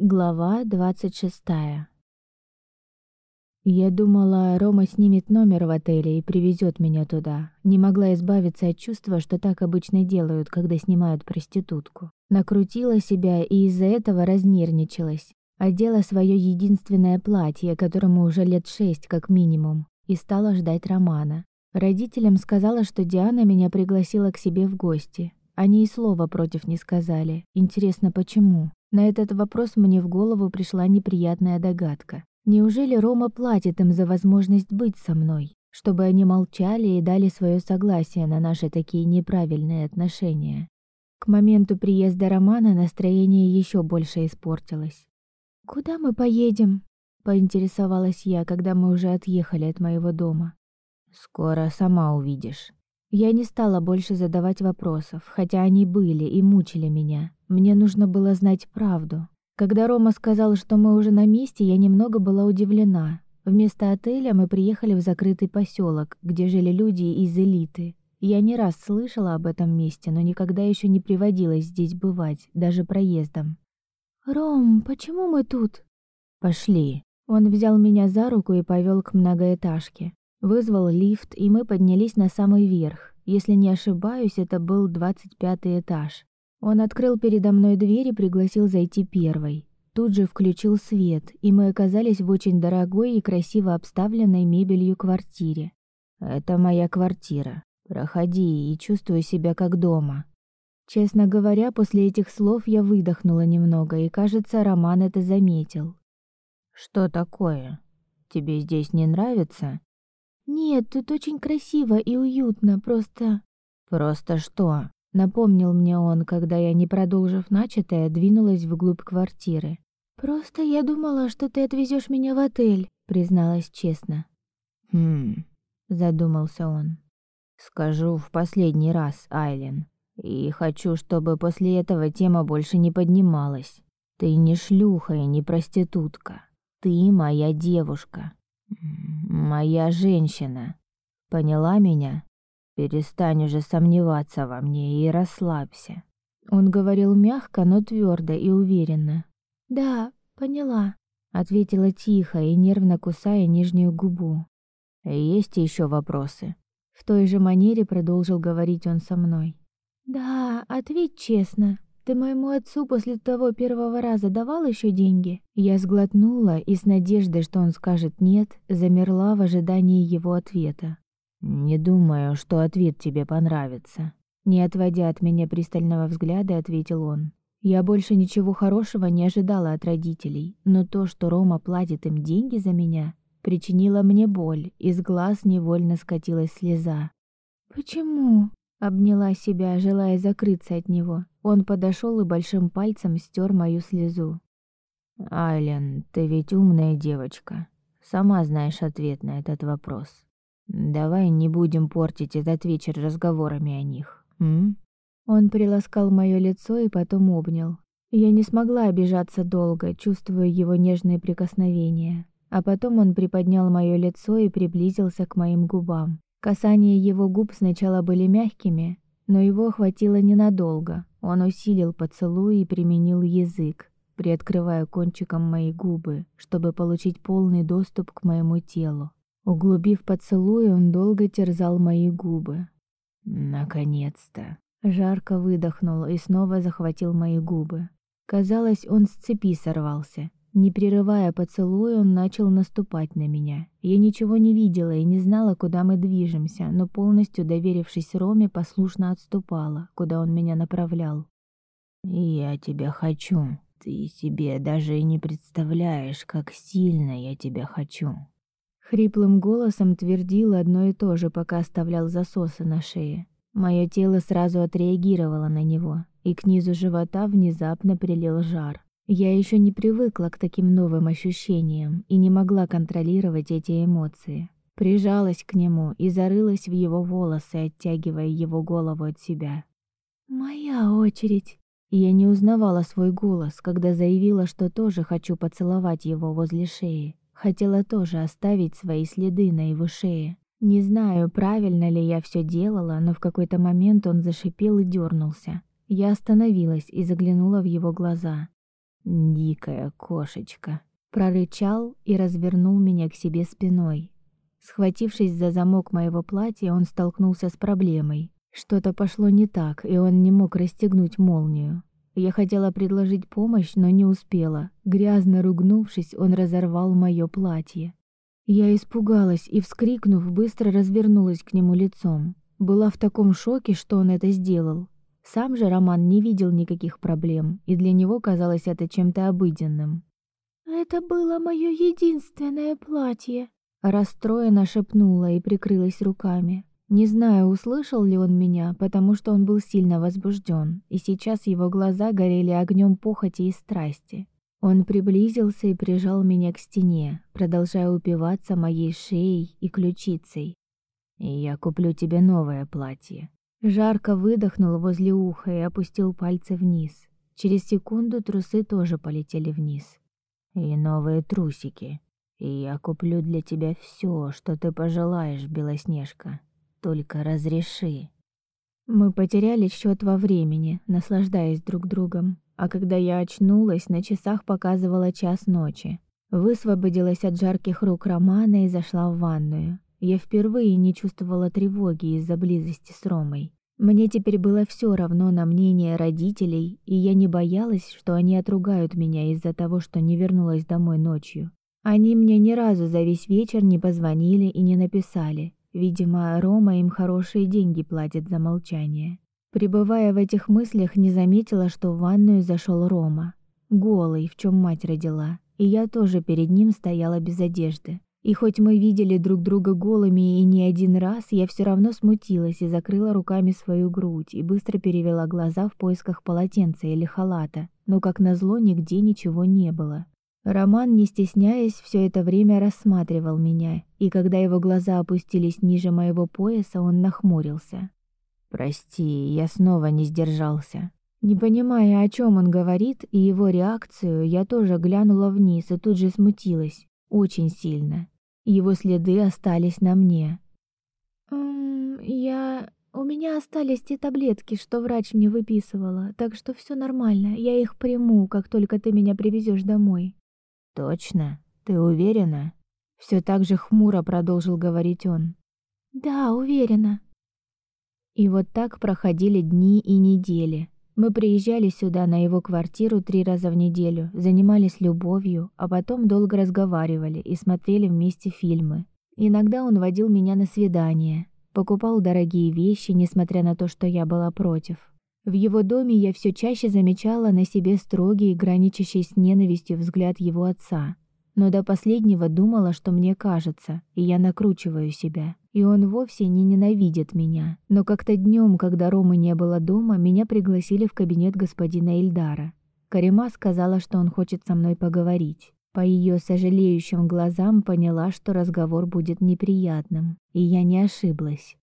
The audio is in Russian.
Глава 26. Я думала, Рома снимет номер в отеле и привезет меня туда. Не могла избавиться от чувства, что так обычно делают, когда снимают проститутку. Накрутила себя и из-за этого разнервничалась. Одела свое единственное платье, которому уже лет шесть как минимум, и стала ждать Романа. Родителям сказала, что Диана меня пригласила к себе в гости. Они и слова против не сказали. Интересно, почему? На этот вопрос мне в голову пришла неприятная догадка. Неужели Рома платит им за возможность быть со мной, чтобы они молчали и дали свое согласие на наши такие неправильные отношения? К моменту приезда Романа настроение еще больше испортилось. «Куда мы поедем?» — поинтересовалась я, когда мы уже отъехали от моего дома. «Скоро сама увидишь». Я не стала больше задавать вопросов, хотя они были и мучили меня. Мне нужно было знать правду. Когда Рома сказал, что мы уже на месте, я немного была удивлена. Вместо отеля мы приехали в закрытый поселок, где жили люди из элиты. Я не раз слышала об этом месте, но никогда еще не приводилось здесь бывать, даже проездом. «Ром, почему мы тут?» «Пошли». Он взял меня за руку и повел к многоэтажке. Вызвал лифт, и мы поднялись на самый верх. Если не ошибаюсь, это был 25 этаж. Он открыл передо мной дверь и пригласил зайти первой. Тут же включил свет, и мы оказались в очень дорогой и красиво обставленной мебелью квартире. «Это моя квартира. Проходи и чувствуй себя как дома». Честно говоря, после этих слов я выдохнула немного, и, кажется, Роман это заметил. «Что такое? Тебе здесь не нравится?» «Нет, тут очень красиво и уютно, просто...» «Просто что?» Напомнил мне он, когда я, не продолжив начатое, двинулась вглубь квартиры. «Просто я думала, что ты отвезешь меня в отель», призналась честно. «Хм...» — задумался он. «Скажу в последний раз, Айлен. И хочу, чтобы после этого тема больше не поднималась. Ты не шлюха и не проститутка. Ты моя девушка. Моя женщина. Поняла меня?» Перестань уже сомневаться во мне и расслабься. Он говорил мягко, но твердо и уверенно. Да, поняла, ответила тихо и нервно кусая нижнюю губу. Есть еще вопросы? В той же манере продолжил говорить он со мной. Да, ответь честно. Ты моему отцу после того первого раза давал еще деньги? Я сглотнула и с надеждой, что он скажет нет, замерла в ожидании его ответа. «Не думаю, что ответ тебе понравится», — не отводя от меня пристального взгляда, ответил он. Я больше ничего хорошего не ожидала от родителей, но то, что Рома платит им деньги за меня, причинило мне боль, из глаз невольно скатилась слеза. «Почему?» — обняла себя, желая закрыться от него. Он подошел и большим пальцем стер мою слезу. «Айлен, ты ведь умная девочка. Сама знаешь ответ на этот вопрос. Давай не будем портить этот вечер разговорами о них. М? Он приласкал моё лицо и потом обнял. Я не смогла обижаться долго, чувствуя его нежные прикосновения. А потом он приподнял моё лицо и приблизился к моим губам. Касания его губ сначала были мягкими, но его хватило ненадолго. Он усилил поцелуй и применил язык, приоткрывая кончиком мои губы, чтобы получить полный доступ к моему телу. Углубив поцелуй, он долго терзал мои губы. Наконец-то. Жарко выдохнул и снова захватил мои губы. Казалось, он с цепи сорвался. Не прерывая поцелуй, он начал наступать на меня. Я ничего не видела и не знала, куда мы движемся, но полностью доверившись Роме, послушно отступала, куда он меня направлял. «Я тебя хочу. Ты себе даже и не представляешь, как сильно я тебя хочу». Хриплым голосом твердил одно и то же, пока оставлял засосы на шее. Мое тело сразу отреагировало на него, и к низу живота внезапно прилил жар. Я еще не привыкла к таким новым ощущениям и не могла контролировать эти эмоции. Прижалась к нему и зарылась в его волосы, оттягивая его голову от себя. «Моя очередь!» Я не узнавала свой голос, когда заявила, что тоже хочу поцеловать его возле шеи. Хотела тоже оставить свои следы на его шее. Не знаю, правильно ли я все делала, но в какой-то момент он зашипел и дернулся. Я остановилась и заглянула в его глаза. «Дикая кошечка», — прорычал и развернул меня к себе спиной. Схватившись за замок моего платья, он столкнулся с проблемой. Что-то пошло не так, и он не мог расстегнуть молнию. Я хотела предложить помощь, но не успела. Грязно ругнувшись, он разорвал моё платье. Я испугалась и, вскрикнув, быстро развернулась к нему лицом. Была в таком шоке, что он это сделал. Сам же Роман не видел никаких проблем, и для него казалось это чем-то обыденным. «Это было моё единственное платье», — расстроенно шепнула и прикрылась руками. Не знаю, услышал ли он меня, потому что он был сильно возбужден, и сейчас его глаза горели огнем похоти и страсти. Он приблизился и прижал меня к стене, продолжая упиваться моей шеей и ключицей. «Я куплю тебе новое платье». Жарко выдохнул возле уха и опустил пальцы вниз. Через секунду трусы тоже полетели вниз. «И новые трусики. И я куплю для тебя все, что ты пожелаешь, Белоснежка». Только разреши. Мы потеряли счет во времени, наслаждаясь друг другом. А когда я очнулась, на часах показывало час ночи. Высвободилась от жарких рук Романа и зашла в ванную. Я впервые не чувствовала тревоги из-за близости с Ромой. Мне теперь было все равно на мнение родителей, и я не боялась, что они отругают меня из-за того, что не вернулась домой ночью. Они мне ни разу за весь вечер не позвонили и не написали, Видимо, Рома им хорошие деньги платит за молчание. Пребывая в этих мыслях, не заметила, что в ванную зашел Рома. Голый, в чем мать родила. И я тоже перед ним стояла без одежды. И хоть мы видели друг друга голыми и не один раз, я все равно смутилась и закрыла руками свою грудь и быстро перевела глаза в поисках полотенца или халата, но, как назло, нигде ничего не было. Роман, не стесняясь, все это время рассматривал меня, и когда его глаза опустились ниже моего пояса, он нахмурился. «Прости, я снова не сдержался». Не понимая, о чем он говорит, и его реакцию, я тоже глянула вниз и тут же смутилась. Очень сильно. Его следы остались на мне. «Эм, я... У меня остались те таблетки, что врач мне выписывала, так что все нормально. Я их приму, как только ты меня привезешь домой». Точно? Ты уверена? Все так же хмуро продолжил говорить он. Да, уверена. И вот так проходили дни и недели. Мы приезжали сюда на его квартиру три раза в неделю, занимались любовью, а потом долго разговаривали и смотрели вместе фильмы. Иногда он водил меня на свидания, покупал дорогие вещи, несмотря на то, что я была против. В его доме я все чаще замечала на себе строгий, граничащий с ненавистью взгляд его отца. Но до последнего думала, что мне кажется, и я накручиваю себя. И он вовсе не ненавидит меня. Но как-то днем, когда Ромы не было дома, меня пригласили в кабинет господина Эльдара. Карима сказала, что он хочет со мной поговорить. По ее сожалеющим глазам поняла, что разговор будет неприятным, и я не ошиблась.